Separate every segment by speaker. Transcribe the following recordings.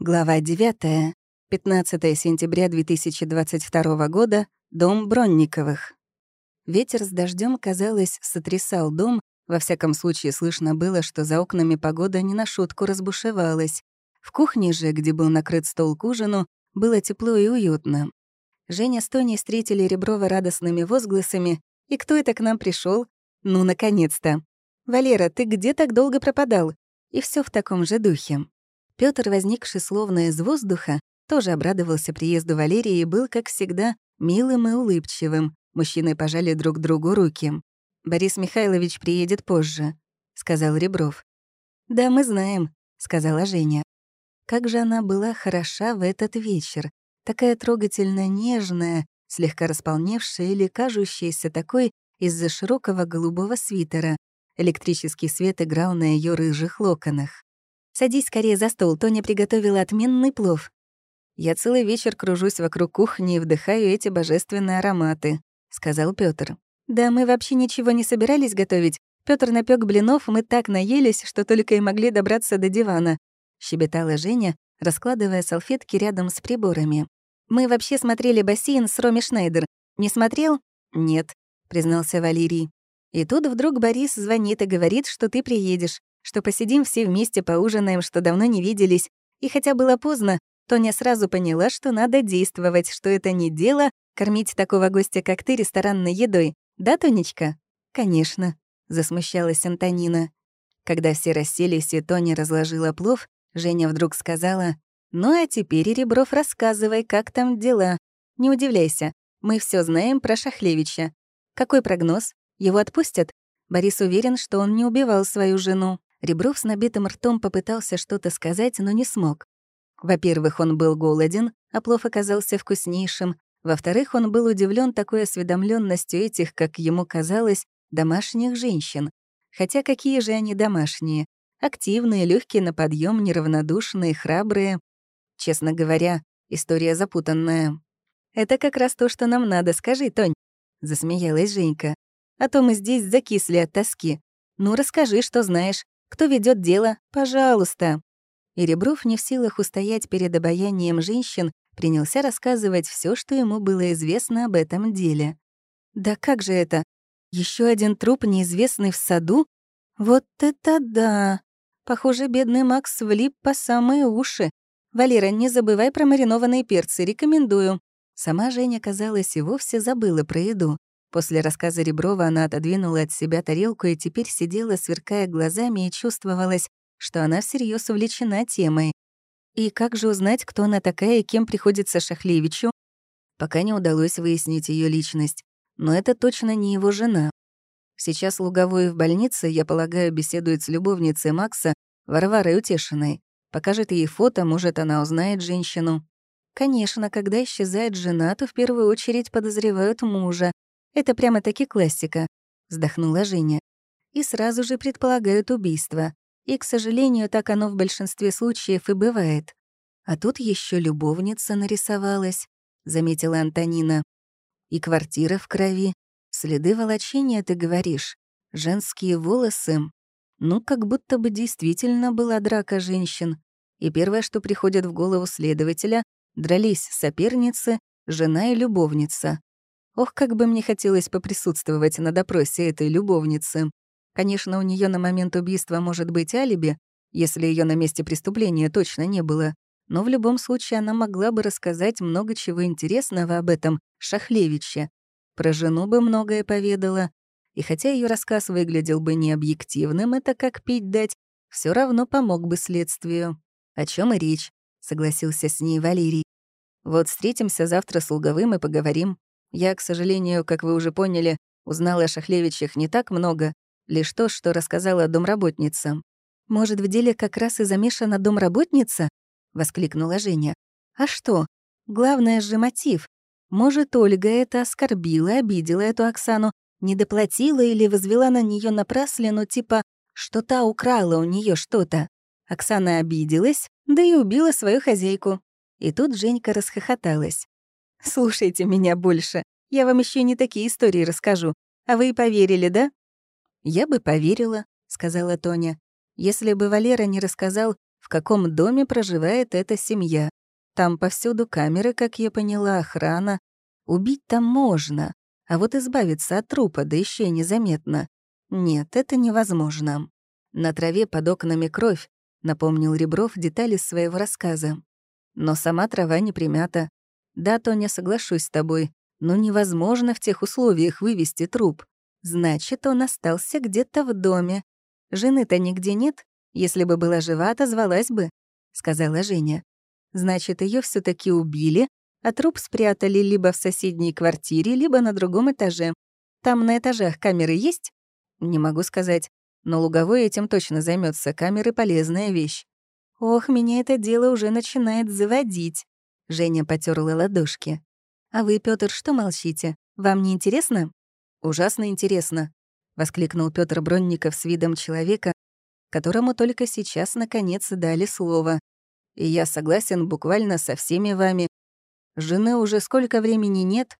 Speaker 1: Глава 9. 15 сентября 2022 года. Дом Бронниковых. Ветер с дождем, казалось, сотрясал дом. Во всяком случае, слышно было, что за окнами погода не на шутку разбушевалась. В кухне же, где был накрыт стол к ужину, было тепло и уютно. Женя с Тони встретили Реброва радостными возгласами. «И кто это к нам пришел? Ну, наконец-то! Валера, ты где так долго пропадал?» И все в таком же духе. Пётр, возникший словно из воздуха, тоже обрадовался приезду Валерии и был, как всегда, милым и улыбчивым. Мужчины пожали друг другу руки. «Борис Михайлович приедет позже», — сказал Ребров. «Да, мы знаем», — сказала Женя. Как же она была хороша в этот вечер. Такая трогательно нежная, слегка располневшая или кажущаяся такой из-за широкого голубого свитера. Электрический свет играл на ее рыжих локонах. «Садись скорее за стол, Тоня приготовила отменный плов». «Я целый вечер кружусь вокруг кухни и вдыхаю эти божественные ароматы», — сказал Пётр. «Да мы вообще ничего не собирались готовить. Пётр напёк блинов, мы так наелись, что только и могли добраться до дивана», — щебетала Женя, раскладывая салфетки рядом с приборами. «Мы вообще смотрели бассейн с Роми Шнайдер. Не смотрел?» «Нет», — признался Валерий. И тут вдруг Борис звонит и говорит, что ты приедешь что посидим все вместе, поужинаем, что давно не виделись. И хотя было поздно, Тоня сразу поняла, что надо действовать, что это не дело кормить такого гостя, как ты, ресторанной едой. Да, Тонечка? Конечно, засмущалась Антонина. Когда все расселись и Тоня разложила плов, Женя вдруг сказала, «Ну а теперь, Ребров, рассказывай, как там дела. Не удивляйся, мы все знаем про Шахлевича. Какой прогноз? Его отпустят? Борис уверен, что он не убивал свою жену. Ребров с набитым ртом попытался что-то сказать, но не смог. Во-первых, он был голоден, а плов оказался вкуснейшим. Во-вторых, он был удивлен такой осведомленностью этих, как ему казалось, домашних женщин. Хотя какие же они домашние? Активные, легкие на подъем, неравнодушные, храбрые. Честно говоря, история запутанная. «Это как раз то, что нам надо, скажи, Тонь», — засмеялась Женька. «А то мы здесь закисли от тоски. Ну, расскажи, что знаешь. Кто ведет дело? Пожалуйста». И Ребров, не в силах устоять перед обаянием женщин, принялся рассказывать все, что ему было известно об этом деле. «Да как же это? Еще один труп, неизвестный в саду? Вот это да! Похоже, бедный Макс влип по самые уши. Валера, не забывай про маринованные перцы, рекомендую». Сама Женя, казалось, и вовсе забыла про еду. После рассказа Реброва она отодвинула от себя тарелку и теперь сидела, сверкая глазами, и чувствовалась, что она всерьез увлечена темой. И как же узнать, кто она такая и кем приходится Шахлевичу? Пока не удалось выяснить ее личность, но это точно не его жена. Сейчас Луговой в больнице, я полагаю, беседует с любовницей Макса, Варварой Утешиной. Покажет ей фото, может, она узнает женщину. Конечно, когда исчезает жена, то в первую очередь подозревают мужа, это прямо-таки классика», — вздохнула Женя. «И сразу же предполагают убийство. И, к сожалению, так оно в большинстве случаев и бывает. А тут еще любовница нарисовалась», — заметила Антонина. «И квартира в крови. Следы волочения, ты говоришь. Женские волосы. Ну, как будто бы действительно была драка женщин. И первое, что приходит в голову следователя, дрались соперницы, жена и любовница. Ох, как бы мне хотелось поприсутствовать на допросе этой любовницы. Конечно, у нее на момент убийства может быть алиби, если ее на месте преступления точно не было. Но в любом случае она могла бы рассказать много чего интересного об этом Шахлевиче. Про жену бы многое поведала. И хотя ее рассказ выглядел бы необъективным, это как пить дать, все равно помог бы следствию. О чем и речь, согласился с ней Валерий. Вот встретимся завтра с Луговым и поговорим. Я, к сожалению, как вы уже поняли, узнала о Шахлевичах не так много, лишь то, что рассказала домработница. «Может, в деле как раз и замешана домработница?» — воскликнула Женя. «А что? Главное же мотив. Может, Ольга это оскорбила, обидела эту Оксану, не доплатила или возвела на нее напраслину, типа, что та украла у нее что-то. Оксана обиделась, да и убила свою хозяйку. И тут Женька расхохоталась. Слушайте меня больше. Я вам еще не такие истории расскажу. А вы и поверили, да?» «Я бы поверила», — сказала Тоня. «Если бы Валера не рассказал, в каком доме проживает эта семья. Там повсюду камеры, как я поняла, охрана. Убить там можно, а вот избавиться от трупа, да еще и незаметно. Нет, это невозможно. На траве под окнами кровь, напомнил Ребров детали своего рассказа. Но сама трава не примята. Да, Тоня, соглашусь с тобой, но невозможно в тех условиях вывести труп. Значит, он остался где-то в доме. Жены-то нигде нет. Если бы была жива, отозвалась бы, — сказала Женя. Значит, ее все таки убили, а труп спрятали либо в соседней квартире, либо на другом этаже. Там на этажах камеры есть? Не могу сказать. Но Луговой этим точно займется. камеры — полезная вещь. Ох, меня это дело уже начинает заводить. Женя потерла ладошки. А вы, Пётр, что молчите? Вам не интересно? Ужасно интересно, воскликнул Пётр Бронников с видом человека, которому только сейчас наконец дали слово. И я согласен буквально со всеми вами. Жены уже сколько времени нет?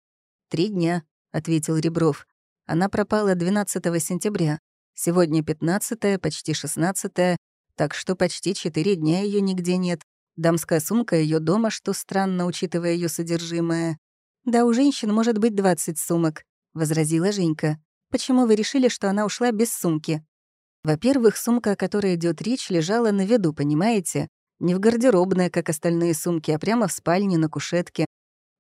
Speaker 1: Три дня, ответил Ребров. Она пропала 12 сентября. Сегодня 15 почти 16 так что почти четыре дня ее нигде нет. Дамская сумка ее дома, что странно, учитывая ее содержимое. «Да, у женщин может быть 20 сумок», — возразила Женька. «Почему вы решили, что она ушла без сумки?» Во-первых, сумка, о которой идет речь, лежала на виду, понимаете? Не в гардеробной, как остальные сумки, а прямо в спальне на кушетке.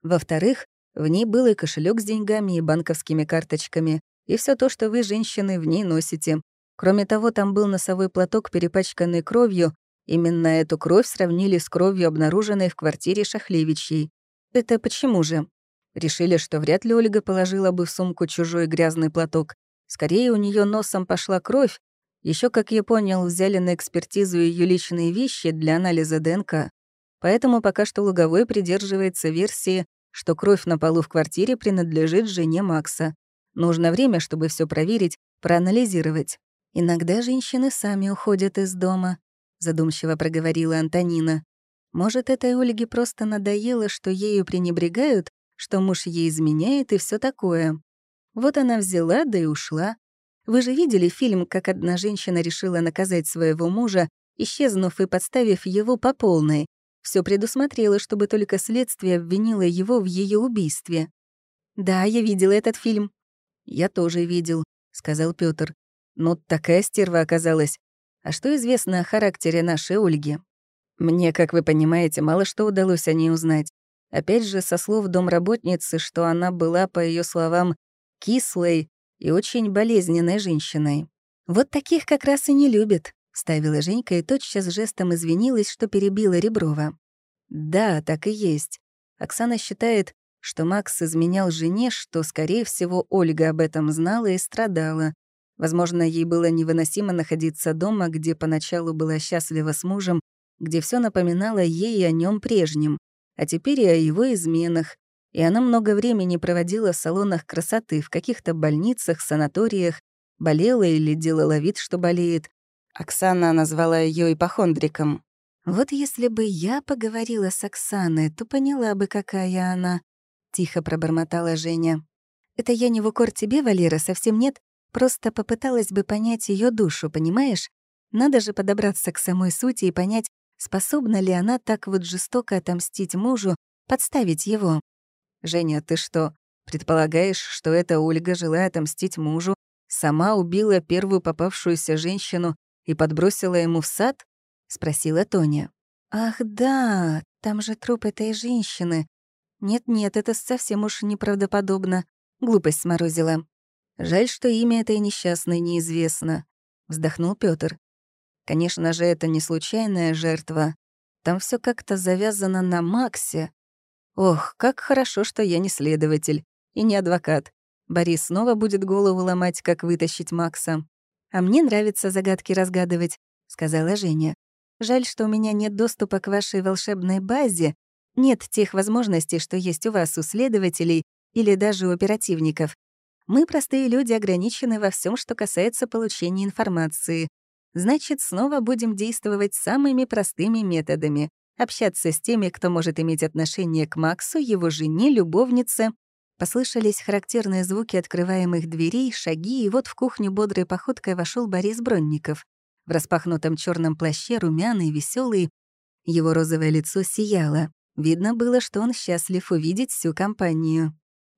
Speaker 1: Во-вторых, в ней был и кошелек с деньгами, и банковскими карточками, и все то, что вы, женщины, в ней носите. Кроме того, там был носовой платок, перепачканный кровью. Именно эту кровь сравнили с кровью, обнаруженной в квартире Шахлевичей. Это почему же? Решили, что вряд ли Ольга положила бы в сумку чужой грязный платок. Скорее, у нее носом пошла кровь. Еще, как я понял, взяли на экспертизу ее личные вещи для анализа ДНК. Поэтому пока что Луговой придерживается версии, что кровь на полу в квартире принадлежит жене Макса. Нужно время, чтобы все проверить, проанализировать. «Иногда женщины сами уходят из дома», — задумчиво проговорила Антонина. «Может, этой Ольге просто надоело, что ею пренебрегают, что муж ей изменяет и все такое. Вот она взяла, да и ушла. Вы же видели фильм, как одна женщина решила наказать своего мужа, исчезнув и подставив его по полной. Все предусмотрела, чтобы только следствие обвинило его в ее убийстве. «Да, я видела этот фильм». «Я тоже видел», — сказал Пётр. Ну, такая стерва оказалась. А что известно о характере нашей Ольги? Мне, как вы понимаете, мало что удалось о ней узнать. Опять же, со слов домработницы, что она была, по ее словам, кислой и очень болезненной женщиной. «Вот таких как раз и не любят», — ставила Женька и тотчас жестом извинилась, что перебила Реброва. «Да, так и есть. Оксана считает, что Макс изменял жене, что, скорее всего, Ольга об этом знала и страдала, Возможно, ей было невыносимо находиться дома, где поначалу была счастлива с мужем, где все напоминало ей о нем прежнем, а теперь и о его изменах. И она много времени проводила в салонах красоты, в каких-то больницах, санаториях, болела или делала вид, что болеет. Оксана назвала ее ипохондриком. «Вот если бы я поговорила с Оксаной, то поняла бы, какая она», — тихо пробормотала Женя. «Это я не в укор тебе, Валера, совсем нет. Просто попыталась бы понять ее душу, понимаешь? Надо же подобраться к самой сути и понять, способна ли она так вот жестоко отомстить мужу, подставить его. «Женя, ты что, предполагаешь, что эта Ольга, желая отомстить мужу, сама убила первую попавшуюся женщину и подбросила ему в сад?» — спросила Тоня. «Ах да, там же труп этой женщины. Нет-нет, это совсем уж неправдоподобно. Глупость сморозила. Жаль, что имя этой несчастной неизвестно, вздохнул Пётр. Конечно же, это не случайная жертва. Там все как-то завязано на Максе. Ох, как хорошо, что я не следователь и не адвокат. Борис снова будет голову ломать, как вытащить Макса. А мне нравится загадки разгадывать, сказала Женя. Жаль, что у меня нет доступа к вашей волшебной базе, нет тех возможностей, что есть у вас, у следователей или даже у оперативников. Мы, простые люди, ограничены во всем, что касается получения информации. Значит, снова будем действовать самыми простыми методами. Общаться с теми, кто может иметь отношение к Максу, его жене, любовнице. Послышались характерные звуки открываемых дверей, шаги, и вот в кухню бодрой походкой вошел Борис Бронников. в распахнутом черном плаще, румяный, веселый. Его розовое лицо сияло. Видно было, что он счастлив увидеть всю компанию.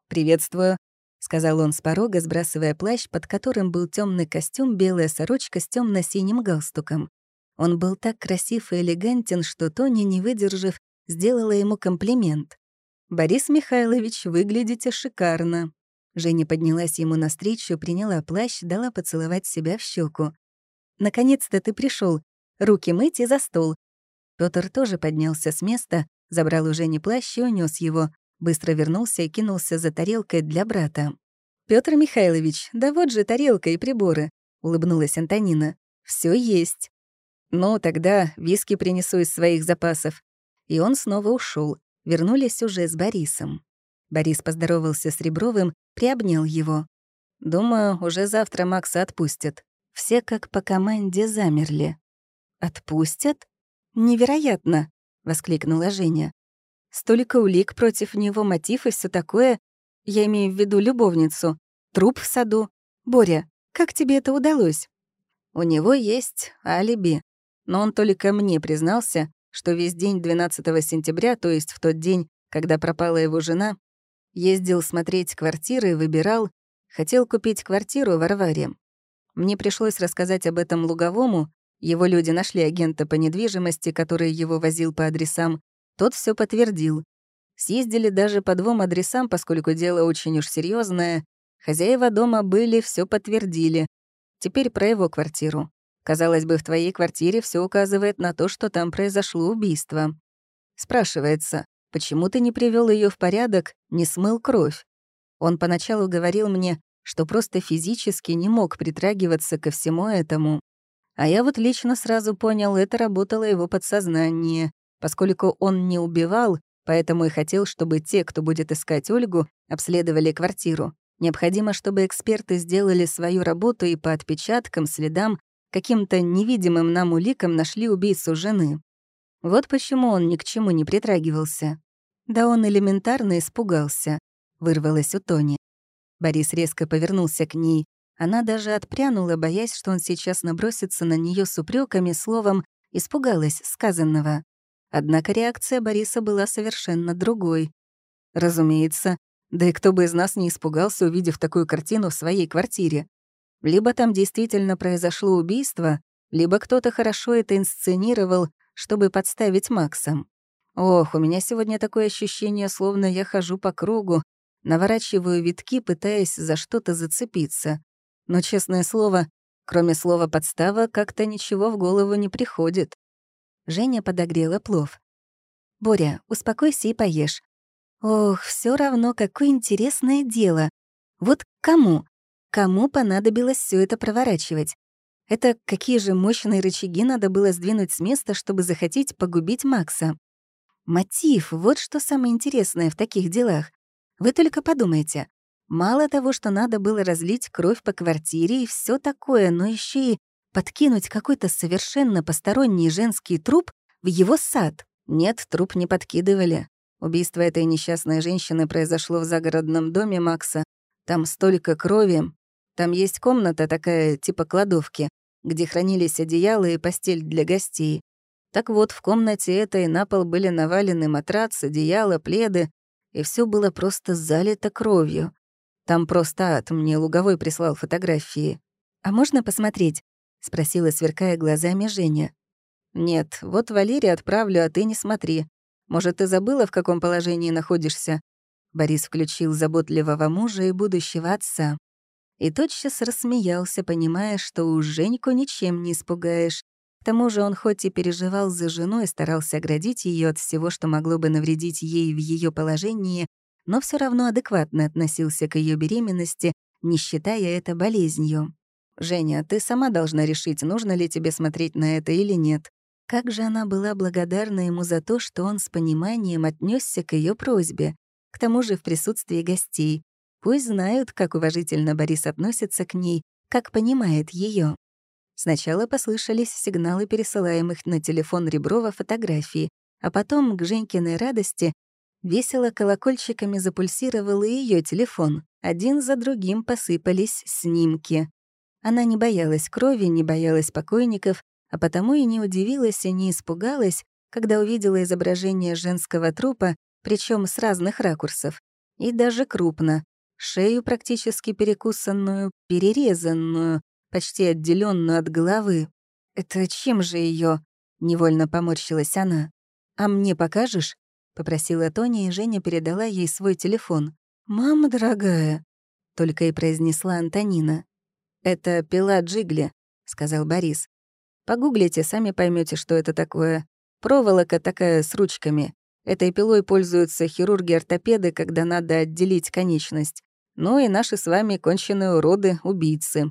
Speaker 1: «Приветствую», — сказал он с порога, сбрасывая плащ, под которым был темный костюм, белая сорочка с темно синим галстуком. Он был так красив и элегантен, что Тони, не выдержав, сделала ему комплимент. «Борис Михайлович, выглядите шикарно». Женя поднялась ему навстречу, приняла плащ, дала поцеловать себя в щеку. «Наконец-то ты пришел. Руки мыть и за стол». Пётр тоже поднялся с места, Забрал уже не плащ и унес его. Быстро вернулся и кинулся за тарелкой для брата. Петр Михайлович, да вот же тарелка и приборы», — улыбнулась Антонина. Все есть». «Ну, тогда виски принесу из своих запасов». И он снова ушел. Вернулись уже с Борисом. Борис поздоровался с Ребровым, приобнял его. «Думаю, уже завтра Макса отпустят». Все как по команде замерли. «Отпустят? Невероятно!» — воскликнула Женя. «Столько улик против него, мотив и все такое. Я имею в виду любовницу. Труп в саду. Боря, как тебе это удалось?» «У него есть алиби. Но он только мне признался, что весь день 12 сентября, то есть в тот день, когда пропала его жена, ездил смотреть квартиры, выбирал, хотел купить квартиру в Варваре. Мне пришлось рассказать об этом Луговому, его люди нашли агента по недвижимости, который его возил по адресам. Тот все подтвердил. Съездили даже по двум адресам, поскольку дело очень уж серьезное. Хозяева дома были, все подтвердили. Теперь про его квартиру. Казалось бы, в твоей квартире все указывает на то, что там произошло убийство. Спрашивается, почему ты не привел ее в порядок, не смыл кровь? Он поначалу говорил мне, что просто физически не мог притрагиваться ко всему этому. А я вот лично сразу понял, это работало его подсознание, поскольку он не убивал, поэтому и хотел, чтобы те, кто будет искать Ольгу, обследовали квартиру. Необходимо, чтобы эксперты сделали свою работу и по отпечаткам, следам, каким-то невидимым нам уликам нашли убийцу жены. Вот почему он ни к чему не притрагивался. Да он элементарно испугался, вырвалось у Тони. Борис резко повернулся к ней. Она даже отпрянула, боясь, что он сейчас набросится на нее с упреками, словом, испугалась сказанного. Однако реакция Бориса была совершенно другой. Разумеется, да и кто бы из нас не испугался, увидев такую картину в своей квартире. Либо там действительно произошло убийство, либо кто-то хорошо это инсценировал, чтобы подставить Макса. Ох, у меня сегодня такое ощущение, словно я хожу по кругу, наворачиваю витки, пытаясь за что-то зацепиться. Но, честное слово, кроме слова «подстава», как-то ничего в голову не приходит. Женя подогрела плов. «Боря, успокойся и поешь. Ох, все равно, какое интересное дело. Вот кому? Кому понадобилось все это проворачивать? Это какие же мощные рычаги надо было сдвинуть с места, чтобы захотеть погубить Макса? Мотив — вот что самое интересное в таких делах. Вы только подумайте. Мало того, что надо было разлить кровь по квартире и все такое, но еще и подкинуть какой-то совершенно посторонний женский труп в его сад. Нет, труп не подкидывали. Убийство этой несчастной женщины произошло в загородном доме Макса. Там столько крови. Там есть комната такая, типа кладовки, где хранились одеяла и постель для гостей. Так вот, в комнате этой на пол были навалены матрац, одеяла, пледы, и все было просто залито кровью. Там просто ад, мне Луговой прислал фотографии. «А можно посмотреть?» — спросила, сверкая глазами Женя. «Нет, вот Валерия отправлю, а ты не смотри. Может, ты забыла, в каком положении находишься?» Борис включил заботливого мужа и будущего отца. И тотчас рассмеялся, понимая, что уж Женьку ничем не испугаешь. К тому же он хоть и переживал за жену и старался оградить ее от всего, что могло бы навредить ей в ее положении, но все равно адекватно относился к ее беременности, не считая это болезнью. «Женя, ты сама должна решить, нужно ли тебе смотреть на это или нет». Как же она была благодарна ему за то, что он с пониманием отнесся к ее просьбе, к тому же в присутствии гостей. Пусть знают, как уважительно Борис относится к ней, как понимает ее. Сначала послышались сигналы пересылаемых на телефон Реброва фотографий, а потом, к Женькиной радости, Весело колокольчиками запульсировал и ее телефон. Один за другим посыпались снимки. Она не боялась крови, не боялась покойников, а потому и не удивилась и не испугалась, когда увидела изображение женского трупа, причем с разных ракурсов, и даже крупно, шею практически перекусанную, перерезанную, почти отделенную от головы. «Это чем же ее? невольно поморщилась она. «А мне покажешь?» — попросила Тоня, и Женя передала ей свой телефон. «Мама дорогая», — только и произнесла Антонина. «Это пила Джигли», — сказал Борис. «Погуглите, сами поймете, что это такое. Проволока такая с ручками. Этой пилой пользуются хирурги-ортопеды, когда надо отделить конечность. Ну и наши с вами конченые уроды, убийцы.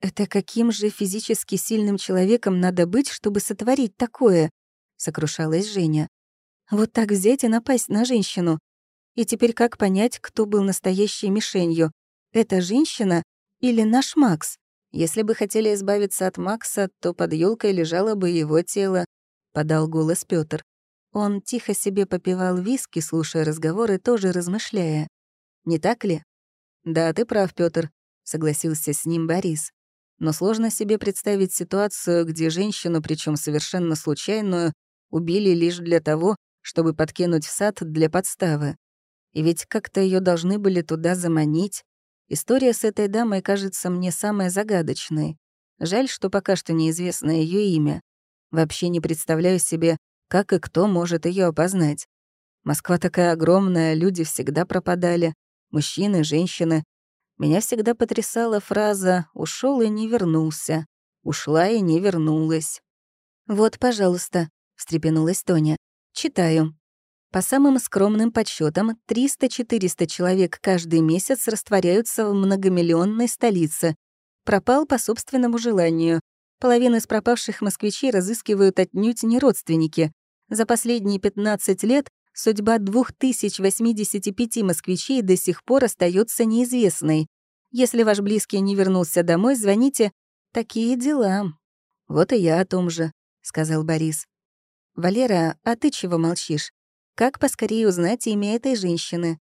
Speaker 1: Это каким же физически сильным человеком надо быть, чтобы сотворить такое? Сокрушалась Женя. Вот так взять и напасть на женщину. И теперь как понять, кто был настоящей мишенью? Это женщина или наш Макс? Если бы хотели избавиться от Макса, то под елкой лежало бы его тело, подал голос Пётр. Он тихо себе попивал виски, слушая разговоры, тоже размышляя. «Не так ли?» «Да, ты прав, Пётр», — согласился с ним Борис. «Но сложно себе представить ситуацию, где женщину, причем совершенно случайную, убили лишь для того, чтобы подкинуть в сад для подставы. И ведь как-то ее должны были туда заманить. История с этой дамой кажется мне самой загадочной. Жаль, что пока что неизвестно ее имя. Вообще не представляю себе, как и кто может ее опознать. Москва такая огромная, люди всегда пропадали. Мужчины, женщины. Меня всегда потрясала фраза «ушел и не вернулся», «ушла и не вернулась». «Вот, пожалуйста», — встрепенулась Тоня. «Читаю. По самым скромным подсчетам, 300-400 человек каждый месяц растворяются в многомиллионной столице. Пропал по собственному желанию. Половину из пропавших москвичей разыскивают отнюдь не родственники. За последние 15 лет судьба 2085 москвичей до сих пор остается неизвестной. Если ваш близкий не вернулся домой, звоните. Такие дела. Вот и я о том же, сказал Борис. Валера, а ты чего молчишь? Как поскорее узнать имя этой женщины?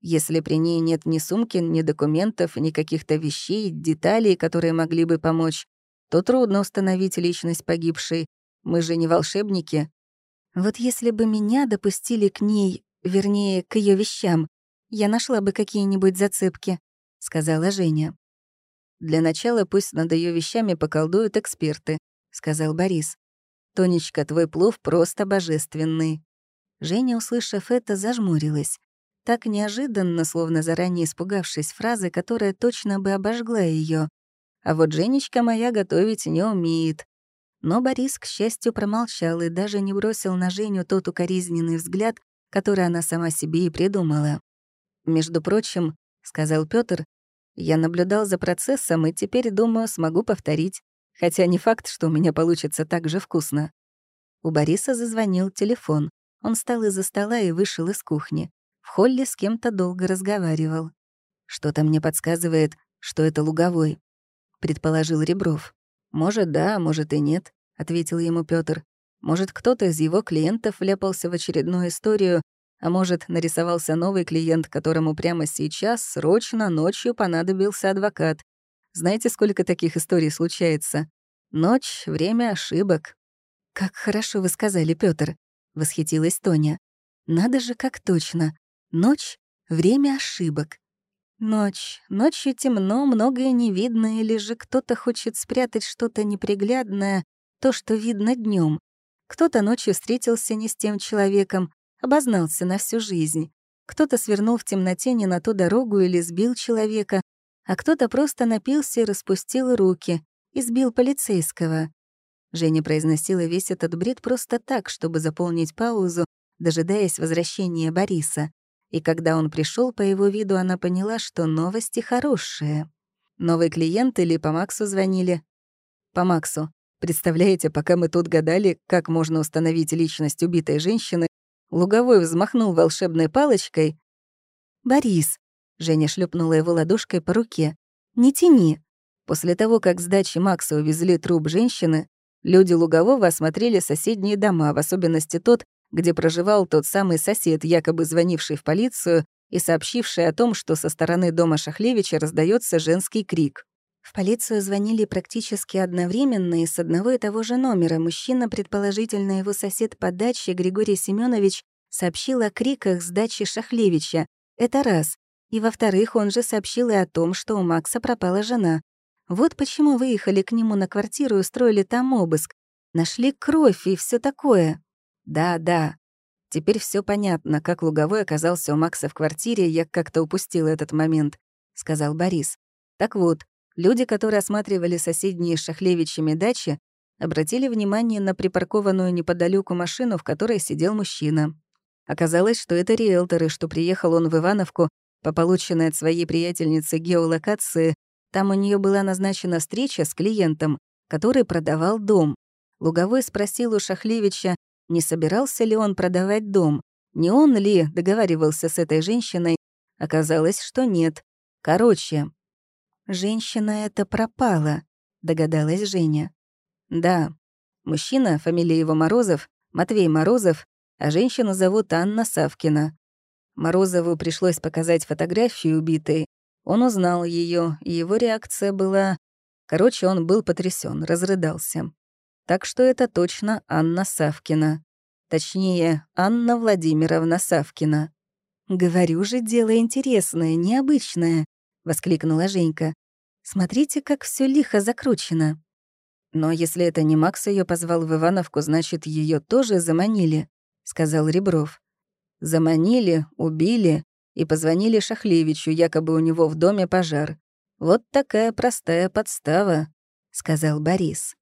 Speaker 1: Если при ней нет ни сумки, ни документов, ни каких-то вещей, деталей, которые могли бы помочь, то трудно установить личность погибшей. Мы же не волшебники. Вот если бы меня допустили к ней, вернее, к ее вещам, я нашла бы какие-нибудь зацепки, сказала Женя. Для начала пусть над ее вещами поколдуют эксперты, сказал Борис. Тонечка, твой плов просто божественный. Женя, услышав это, зажмурилась. Так неожиданно, словно заранее испугавшись фразы, которая точно бы обожгла ее. А вот Женечка моя готовить не умеет. Но Борис, к счастью, промолчал и даже не бросил на Женю тот укоризненный взгляд, который она сама себе и придумала. «Между прочим», — сказал Пётр, «я наблюдал за процессом и теперь, думаю, смогу повторить, хотя не факт, что у меня получится так же вкусно». У Бориса зазвонил телефон. Он встал из-за стола и вышел из кухни. В холле с кем-то долго разговаривал. «Что-то мне подсказывает, что это луговой», предположил Ребров. «Может, да, может и нет», — ответил ему Пётр. «Может, кто-то из его клиентов вляпался в очередную историю, а может, нарисовался новый клиент, которому прямо сейчас, срочно, ночью понадобился адвокат. Знаете, сколько таких историй случается? Ночь — время ошибок». «Как хорошо вы сказали, Пётр», — восхитилась Тоня. «Надо же, как точно. Ночь — время ошибок. Ночь. Ночью темно, многое не видно, или же кто-то хочет спрятать что-то неприглядное, то, что видно днем. Кто-то ночью встретился не с тем человеком, обознался на всю жизнь. Кто-то свернул в темноте не на ту дорогу или сбил человека, а кто-то просто напился и распустил руки, и сбил полицейского. Женя произносила весь этот бред просто так, чтобы заполнить паузу, дожидаясь возвращения Бориса и когда он пришел, по его виду она поняла, что новости хорошие. Новый клиент или по Максу звонили? По Максу. Представляете, пока мы тут гадали, как можно установить личность убитой женщины, Луговой взмахнул волшебной палочкой. «Борис», — Женя шлепнула его ладошкой по руке, — «не тяни». После того, как с дачи Макса увезли труп женщины, люди Лугового осмотрели соседние дома, в особенности тот, где проживал тот самый сосед, якобы звонивший в полицию и сообщивший о том, что со стороны дома Шахлевича раздается женский крик. В полицию звонили практически одновременно и с одного и того же номера. Мужчина, предположительно его сосед по даче, Григорий Семенович, сообщил о криках с дачи Шахлевича. Это раз. И во-вторых, он же сообщил и о том, что у Макса пропала жена. Вот почему выехали к нему на квартиру и устроили там обыск. Нашли кровь и все такое. Да, да. Теперь все понятно, как Луговой оказался у Макса в квартире, я как-то упустил этот момент, сказал Борис. Так вот, Люди, которые осматривали соседние с Шахлевичами дачи, обратили внимание на припаркованную неподалеку машину, в которой сидел мужчина. Оказалось, что это риэлтор, и что приехал он в Ивановку по полученной от своей приятельницы геолокации. Там у нее была назначена встреча с клиентом, который продавал дом. Луговой спросил у Шахлевича, не собирался ли он продавать дом, не он ли договаривался с этой женщиной. Оказалось, что нет. Короче, «Женщина эта пропала», — догадалась Женя. «Да. Мужчина, фамилия его Морозов, Матвей Морозов, а женщину зовут Анна Савкина. Морозову пришлось показать фотографию убитой. Он узнал ее, и его реакция была... Короче, он был потрясен, разрыдался. Так что это точно Анна Савкина. Точнее, Анна Владимировна Савкина. «Говорю же, дело интересное, необычное», — воскликнула Женька. «Смотрите, как все лихо закручено». «Но если это не Макс ее позвал в Ивановку, значит, ее тоже заманили», — сказал Ребров. «Заманили, убили и позвонили Шахлевичу, якобы у него в доме пожар. Вот такая простая подстава», — сказал Борис.